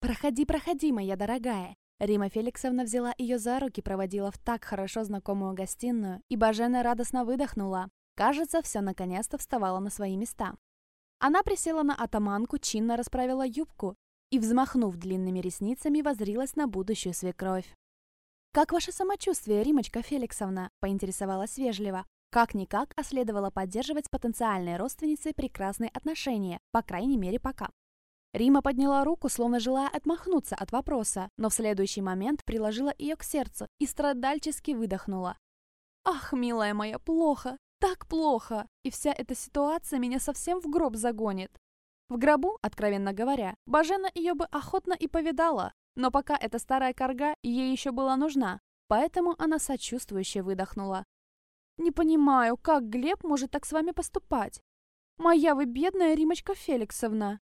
«Проходи, проходи, моя дорогая!» Рима Феликсовна взяла ее за руки, проводила в так хорошо знакомую гостиную, и Бажена радостно выдохнула. Кажется, все наконец-то вставало на свои места. Она присела на атаманку, чинно расправила юбку и, взмахнув длинными ресницами, возрилась на будущую свекровь. «Как ваше самочувствие, Римочка Феликсовна?» – поинтересовалась вежливо. Как-никак, а следовало поддерживать с потенциальной родственницей прекрасные отношения, по крайней мере, пока. Рима подняла руку, словно желая отмахнуться от вопроса, но в следующий момент приложила ее к сердцу и страдальчески выдохнула. «Ах, милая моя, плохо! Так плохо! И вся эта ситуация меня совсем в гроб загонит!» В гробу, откровенно говоря, Бажена ее бы охотно и повидала, но пока эта старая корга ей еще была нужна, поэтому она сочувствующе выдохнула. «Не понимаю, как Глеб может так с вами поступать? Моя вы бедная Римочка Феликсовна!»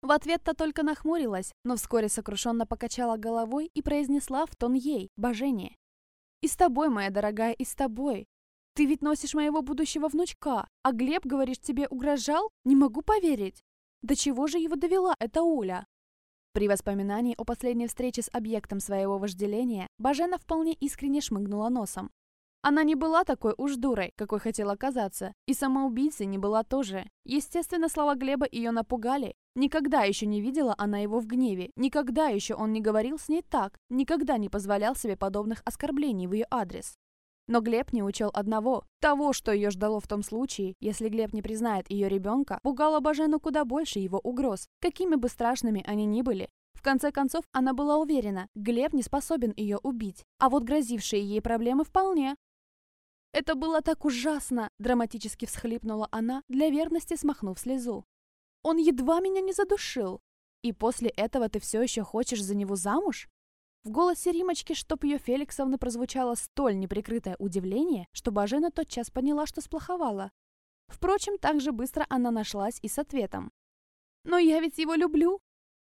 В ответ-то только нахмурилась, но вскоре сокрушенно покачала головой и произнесла в тон ей, Божение. «И с тобой, моя дорогая, и с тобой. Ты ведь носишь моего будущего внучка, а Глеб, говоришь, тебе угрожал? Не могу поверить. До чего же его довела эта Уля?» При воспоминании о последней встрече с объектом своего вожделения, Бажена вполне искренне шмыгнула носом. Она не была такой уж дурой, какой хотела казаться, и самоубийцей не была тоже. Естественно, слова Глеба ее напугали. Никогда еще не видела она его в гневе, никогда еще он не говорил с ней так, никогда не позволял себе подобных оскорблений в ее адрес. Но Глеб не учел одного. Того, что ее ждало в том случае, если Глеб не признает ее ребенка, пугало Бажену куда больше его угроз, какими бы страшными они ни были. В конце концов, она была уверена, Глеб не способен ее убить, а вот грозившие ей проблемы вполне. «Это было так ужасно!» – драматически всхлипнула она, для верности смахнув слезу. «Он едва меня не задушил! И после этого ты все еще хочешь за него замуж?» В голосе Римочки, чтоб ее Феликсовны прозвучало столь неприкрытое удивление, что Бажена тотчас поняла, что сплоховала. Впрочем, так же быстро она нашлась и с ответом. «Но я ведь его люблю!»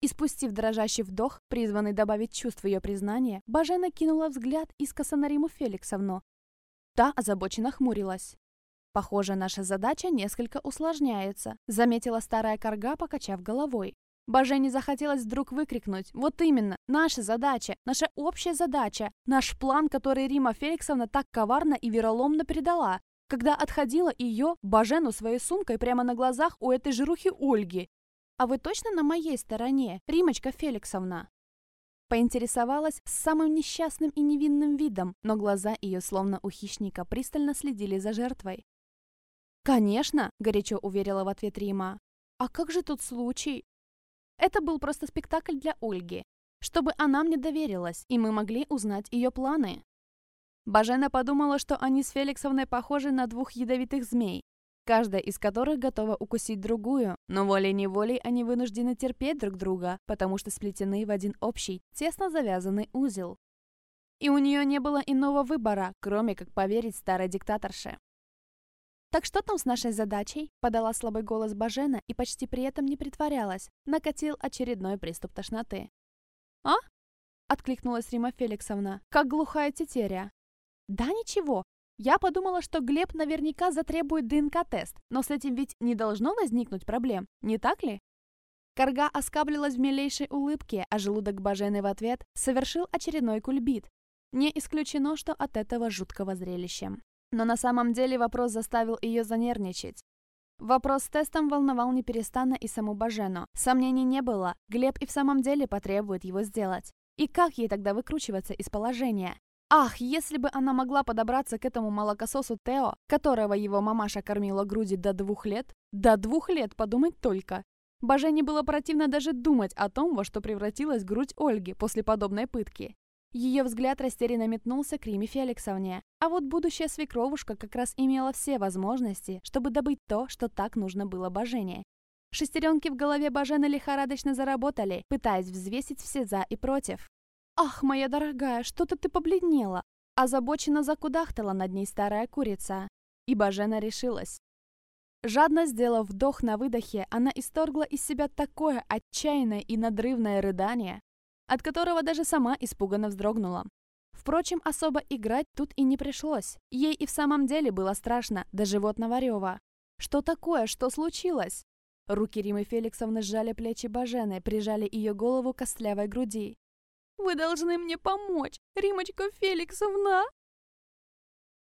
И спустив дрожащий вдох, призванный добавить чувств ее признания, Бажена кинула взгляд искоса на Риму Феликсовну, Та озабоченно хмурилась. «Похоже, наша задача несколько усложняется», заметила старая корга, покачав головой. Боже захотелось вдруг выкрикнуть «Вот именно! Наша задача! Наша общая задача! Наш план, который Рима Феликсовна так коварно и вероломно предала, когда отходила ее, Бажену, своей сумкой прямо на глазах у этой жирухи Ольги. А вы точно на моей стороне, Римочка Феликсовна?» Поинтересовалась с самым несчастным и невинным видом, но глаза ее, словно у хищника, пристально следили за жертвой. «Конечно!» – горячо уверила в ответ Рима. «А как же тот случай?» Это был просто спектакль для Ольги, чтобы она мне доверилась, и мы могли узнать ее планы. Бажена подумала, что они с Феликсовной похожи на двух ядовитых змей, каждая из которых готова укусить другую, но волей-неволей они вынуждены терпеть друг друга, потому что сплетены в один общий, тесно завязанный узел. И у нее не было иного выбора, кроме как поверить старой диктаторше. «Так что там с нашей задачей?» – подала слабый голос Бажена и почти при этом не притворялась. Накатил очередной приступ тошноты. «А?» – откликнулась Рима Феликсовна, как глухая тетеря. «Да ничего, я подумала, что Глеб наверняка затребует ДНК-тест, но с этим ведь не должно возникнуть проблем, не так ли? Карга оскаблилась в милейшей улыбке, а желудок Бажены в ответ совершил очередной кульбит. Не исключено, что от этого жуткого зрелища. Но на самом деле вопрос заставил ее занервничать. Вопрос с тестом волновал неперестанно и саму Бажену. Сомнений не было, Глеб и в самом деле потребует его сделать. И как ей тогда выкручиваться из положения? Ах, если бы она могла подобраться к этому молокососу Тео, которого его мамаша кормила груди до двух лет. До двух лет, подумать только. Божене было противно даже думать о том, во что превратилась грудь Ольги после подобной пытки. Ее взгляд растерянно метнулся к Риме Феликсовне, а вот будущая свекровушка как раз имела все возможности, чтобы добыть то, что так нужно было Божене. Шестеренки в голове Бажены лихорадочно заработали, пытаясь взвесить все «за» и «против». «Ах, моя дорогая, что-то ты побледнела!» Озабоченно закудахтала над ней старая курица. И Бажена решилась. Жадно сделав вдох на выдохе, она исторгла из себя такое отчаянное и надрывное рыдание, от которого даже сама испуганно вздрогнула. Впрочем, особо играть тут и не пришлось. Ей и в самом деле было страшно до животного рева. Что такое? Что случилось? Руки Римы Феликсовны сжали плечи Бажены, прижали ее голову к костлявой груди. «Вы должны мне помочь, Римочка Феликсовна!»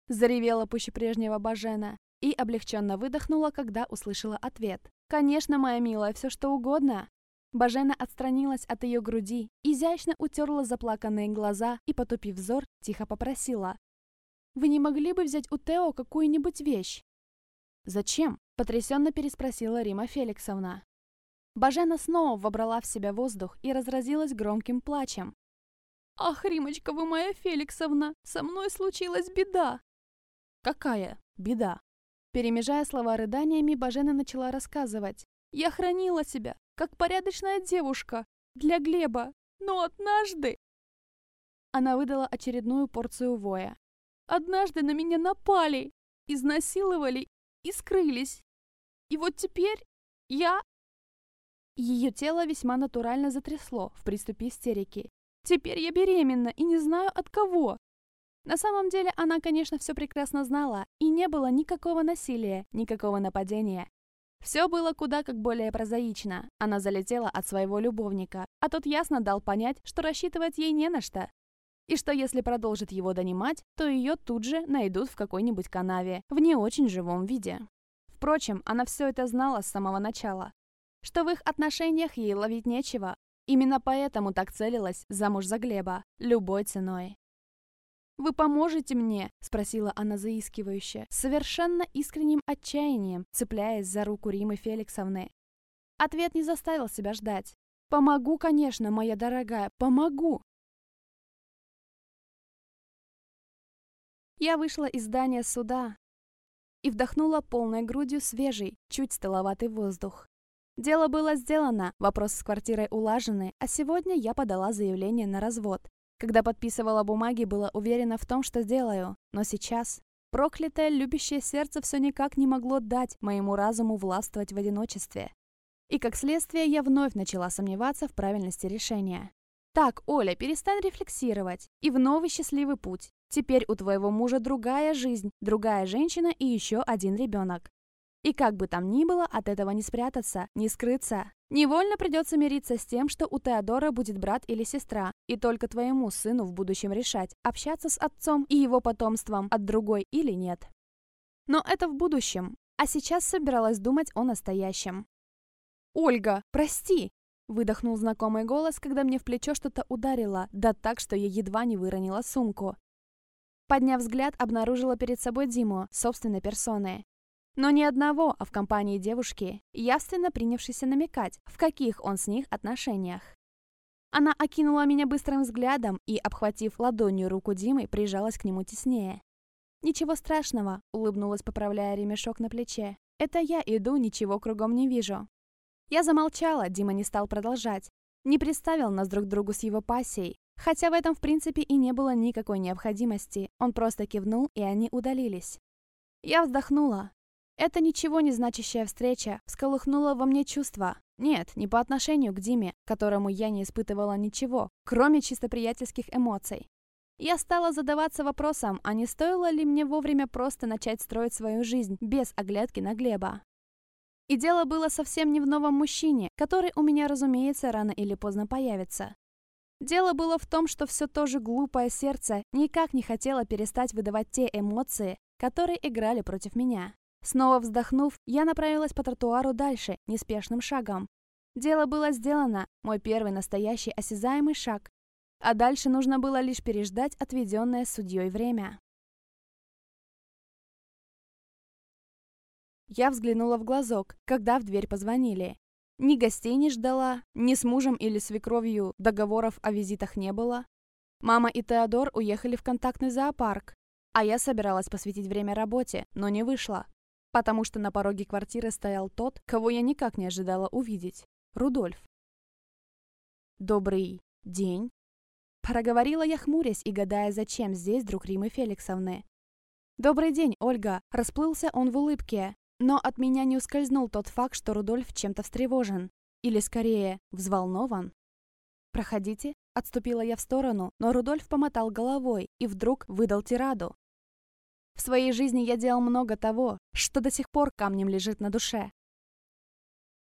Заревела пуще прежнего Бажена и облегченно выдохнула, когда услышала ответ. «Конечно, моя милая, все что угодно!» Бажена отстранилась от ее груди, изящно утерла заплаканные глаза и, потупив взор, тихо попросила. «Вы не могли бы взять у Тео какую-нибудь вещь?» «Зачем?» – потрясенно переспросила Рима Феликсовна. Бажена снова вобрала в себя воздух и разразилась громким плачем. «Ах, Римочка, вы моя Феликсовна! Со мной случилась беда!» «Какая беда?» Перемежая слова рыданиями, Бажена начала рассказывать. «Я хранила себя, как порядочная девушка, для Глеба, но однажды...» Она выдала очередную порцию воя. «Однажды на меня напали, изнасиловали и скрылись. И вот теперь я...» Ее тело весьма натурально затрясло в приступе истерики. «Теперь я беременна и не знаю от кого. На самом деле она, конечно, все прекрасно знала, и не было никакого насилия, никакого нападения. Все было куда как более прозаично. Она залетела от своего любовника, а тот ясно дал понять, что рассчитывать ей не на что. И что если продолжит его донимать, то ее тут же найдут в какой-нибудь канаве, в не очень живом виде. Впрочем, она все это знала с самого начала. Что в их отношениях ей ловить нечего. Именно поэтому так целилась замуж за Глеба, любой ценой. «Вы поможете мне?» – спросила она заискивающе, совершенно искренним отчаянием, цепляясь за руку Римы Феликсовны. Ответ не заставил себя ждать. «Помогу, конечно, моя дорогая, помогу!» Я вышла из здания суда и вдохнула полной грудью свежий, чуть стыловатый воздух. Дело было сделано, вопрос с квартирой улажены, а сегодня я подала заявление на развод. Когда подписывала бумаги, была уверена в том, что сделаю. Но сейчас... Проклятое, любящее сердце все никак не могло дать моему разуму властвовать в одиночестве. И как следствие я вновь начала сомневаться в правильности решения. Так, Оля, перестань рефлексировать. И в новый счастливый путь. Теперь у твоего мужа другая жизнь, другая женщина и еще один ребенок. И как бы там ни было, от этого не спрятаться, не скрыться. Невольно придется мириться с тем, что у Теодора будет брат или сестра, и только твоему сыну в будущем решать, общаться с отцом и его потомством от другой или нет. Но это в будущем, а сейчас собиралась думать о настоящем. «Ольга, прости!» – выдохнул знакомый голос, когда мне в плечо что-то ударило, да так, что я едва не выронила сумку. Подняв взгляд, обнаружила перед собой Диму, собственной персоны. Но ни одного, а в компании девушки, явственно принявшейся намекать, в каких он с них отношениях. Она окинула меня быстрым взглядом и, обхватив ладонью руку Димы, прижалась к нему теснее. «Ничего страшного», — улыбнулась, поправляя ремешок на плече. «Это я иду, ничего кругом не вижу». Я замолчала, Дима не стал продолжать. Не представил нас друг другу с его пассией. Хотя в этом, в принципе, и не было никакой необходимости. Он просто кивнул, и они удалились. Я вздохнула. Эта ничего не значащая встреча всколыхнула во мне чувства. Нет, не по отношению к Диме, которому я не испытывала ничего, кроме чисто приятельских эмоций. Я стала задаваться вопросом, а не стоило ли мне вовремя просто начать строить свою жизнь без оглядки на Глеба. И дело было совсем не в новом мужчине, который у меня, разумеется, рано или поздно появится. Дело было в том, что все то же глупое сердце никак не хотело перестать выдавать те эмоции, которые играли против меня. Снова вздохнув, я направилась по тротуару дальше, неспешным шагом. Дело было сделано, мой первый настоящий осязаемый шаг. А дальше нужно было лишь переждать отведенное судьей время. Я взглянула в глазок, когда в дверь позвонили. Ни гостей не ждала, ни с мужем или свекровью договоров о визитах не было. Мама и Теодор уехали в контактный зоопарк, а я собиралась посвятить время работе, но не вышла потому что на пороге квартиры стоял тот, кого я никак не ожидала увидеть — Рудольф. «Добрый день», — проговорила я, хмурясь и гадая, зачем здесь друг Римы Феликсовны. «Добрый день, Ольга», — расплылся он в улыбке, но от меня не ускользнул тот факт, что Рудольф чем-то встревожен. Или, скорее, взволнован. «Проходите», — отступила я в сторону, но Рудольф помотал головой и вдруг выдал тираду. В своей жизни я делал много того, что до сих пор камнем лежит на душе.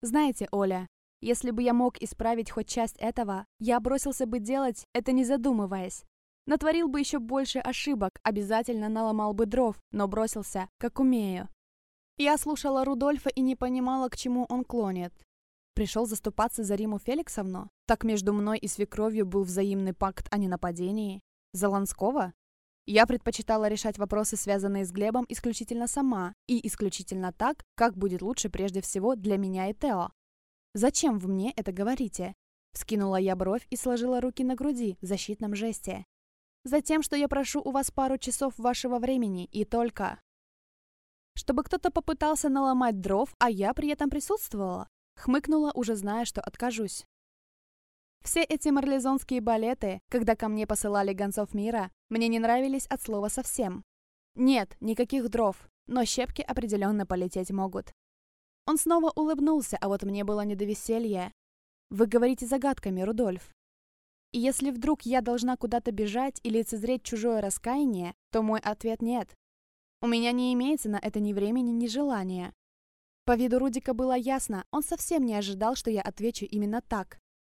Знаете, Оля, если бы я мог исправить хоть часть этого, я бросился бы делать это не задумываясь. Натворил бы еще больше ошибок, обязательно наломал бы дров, но бросился, как умею. Я слушала Рудольфа и не понимала, к чему он клонит. Пришел заступаться за Риму Феликсовну? Так между мной и свекровью был взаимный пакт о ненападении? За Ланского? Я предпочитала решать вопросы, связанные с Глебом, исключительно сама, и исключительно так, как будет лучше прежде всего для меня и Тео. «Зачем вы мне это говорите?» Вскинула я бровь и сложила руки на груди в защитном жесте. Затем, что я прошу у вас пару часов вашего времени, и только... Чтобы кто-то попытался наломать дров, а я при этом присутствовала. Хмыкнула, уже зная, что откажусь. Все эти марлезонские балеты, когда ко мне посылали гонцов мира, мне не нравились от слова совсем. Нет, никаких дров, но щепки определенно полететь могут. Он снова улыбнулся, а вот мне было не до веселья. Вы говорите загадками, Рудольф. И если вдруг я должна куда-то бежать или лицезреть чужое раскаяние, то мой ответ нет. У меня не имеется на это ни времени, ни желания. По виду Рудика было ясно, он совсем не ожидал, что я отвечу именно так.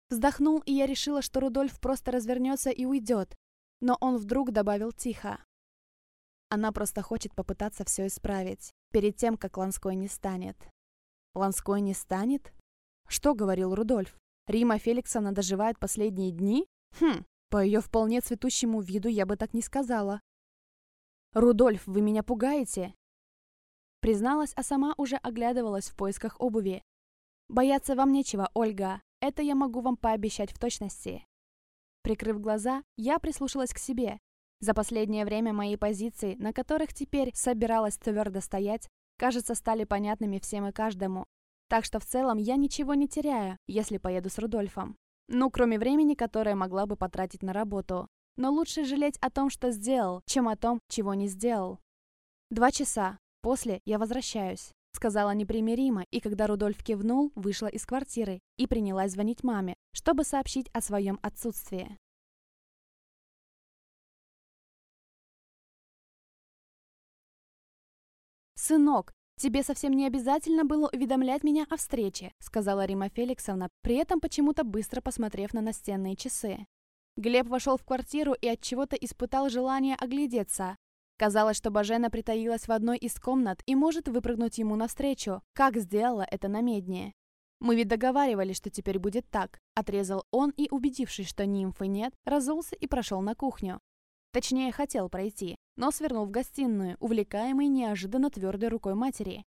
Вздохнул, и я решила, что Рудольф просто развернется и уйдет. Но он вдруг добавил тихо. Она просто хочет попытаться все исправить, перед тем, как Ланской не станет. Ланской не станет? Что говорил Рудольф? Рима Феликсовна доживает последние дни? Хм, по ее вполне цветущему виду я бы так не сказала. «Рудольф, вы меня пугаете?» Призналась, а сама уже оглядывалась в поисках обуви. «Бояться вам нечего, Ольга. Это я могу вам пообещать в точности». Прикрыв глаза, я прислушалась к себе. За последнее время мои позиции, на которых теперь собиралась твердо стоять, кажется, стали понятными всем и каждому. Так что в целом я ничего не теряю, если поеду с Рудольфом. Ну, кроме времени, которое могла бы потратить на работу. Но лучше жалеть о том, что сделал, чем о том, чего не сделал. Два часа. После я возвращаюсь. Сказала непримиримо, и когда Рудольф кивнул, вышла из квартиры и принялась звонить маме, чтобы сообщить о своем отсутствии. «Сынок, «Тебе совсем не обязательно было уведомлять меня о встрече», сказала Рима Феликсовна, при этом почему-то быстро посмотрев на настенные часы. Глеб вошел в квартиру и от чего-то испытал желание оглядеться. Казалось, что Бажена притаилась в одной из комнат и может выпрыгнуть ему навстречу, как сделала это на медне. «Мы ведь договаривались, что теперь будет так», — отрезал он и, убедившись, что нимфы нет, разулся и прошел на кухню. Точнее, хотел пройти, но свернул в гостиную, увлекаемый неожиданно твердой рукой матери.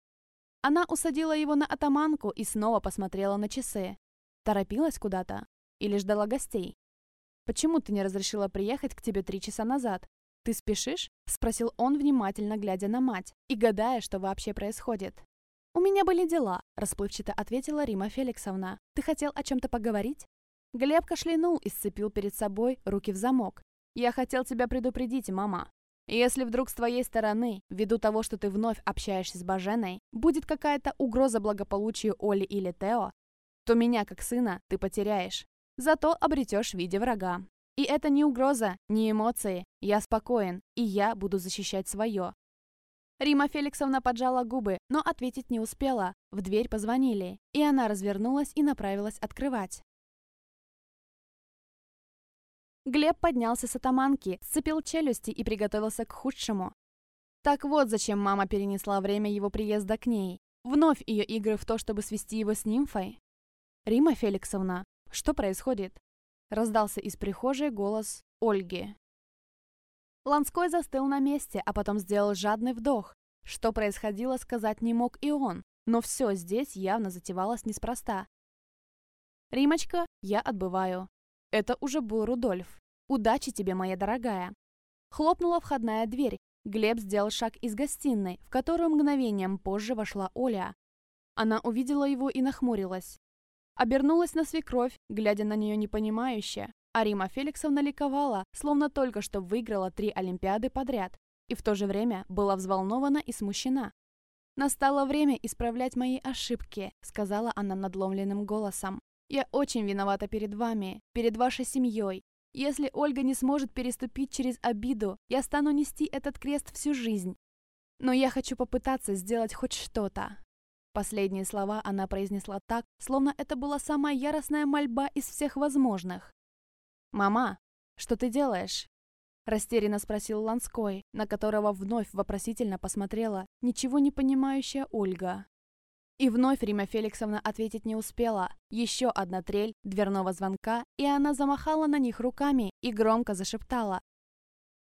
Она усадила его на атаманку и снова посмотрела на часы. Торопилась куда-то? Или ждала гостей? «Почему ты не разрешила приехать к тебе три часа назад? Ты спешишь?» – спросил он, внимательно глядя на мать и гадая, что вообще происходит. «У меня были дела», – расплывчато ответила Рима Феликсовна. «Ты хотел о чем-то поговорить?» Глеб кашлянул и сцепил перед собой руки в замок. Я хотел тебя предупредить, мама. Если вдруг с твоей стороны, ввиду того, что ты вновь общаешься с Баженой, будет какая-то угроза благополучию Оли или Тео, то меня, как сына, ты потеряешь. Зато обретешь в виде врага. И это не угроза, не эмоции. Я спокоен, и я буду защищать свое. Рима Феликсовна поджала губы, но ответить не успела. В дверь позвонили, и она развернулась и направилась открывать. Глеб поднялся с атаманки, сцепил челюсти и приготовился к худшему. Так вот зачем мама перенесла время его приезда к ней. Вновь ее игры в то, чтобы свести его с нимфой. «Рима Феликсовна, что происходит?» Раздался из прихожей голос Ольги. Ланской застыл на месте, а потом сделал жадный вдох. Что происходило, сказать не мог и он, но все здесь явно затевалось неспроста. «Римочка, я отбываю. Это уже был Рудольф. «Удачи тебе, моя дорогая!» Хлопнула входная дверь. Глеб сделал шаг из гостиной, в которую мгновением позже вошла Оля. Она увидела его и нахмурилась. Обернулась на свекровь, глядя на нее непонимающе. А Рима Феликсовна ликовала, словно только что выиграла три Олимпиады подряд, и в то же время была взволнована и смущена. «Настало время исправлять мои ошибки», — сказала она надломленным голосом. Я очень виновата перед вами, перед вашей семьей. Если Ольга не сможет переступить через обиду, я стану нести этот крест всю жизнь. Но я хочу попытаться сделать хоть что-то. Последние слова она произнесла так, словно это была самая яростная мольба из всех возможных. «Мама, что ты делаешь?» Растерянно спросил Ланской, на которого вновь вопросительно посмотрела ничего не понимающая Ольга. И вновь Рима Феликсовна ответить не успела. Еще одна трель дверного звонка, и она замахала на них руками и громко зашептала.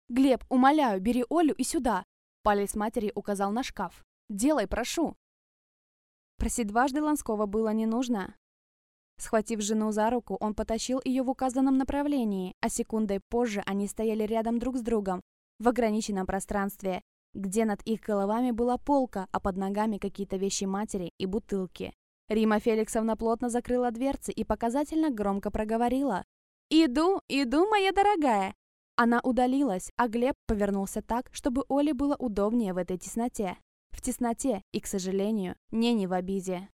«Глеб, умоляю, бери Олю и сюда!» Палец матери указал на шкаф. «Делай, прошу!» Просить дважды Ланского было не нужно. Схватив жену за руку, он потащил ее в указанном направлении, а секундой позже они стояли рядом друг с другом, в ограниченном пространстве, где над их головами была полка, а под ногами какие-то вещи матери и бутылки. Рима Феликсовна плотно закрыла дверцы и показательно громко проговорила. «Иду, иду, моя дорогая!» Она удалилась, а Глеб повернулся так, чтобы Оле было удобнее в этой тесноте. В тесноте и, к сожалению, не не в обиде.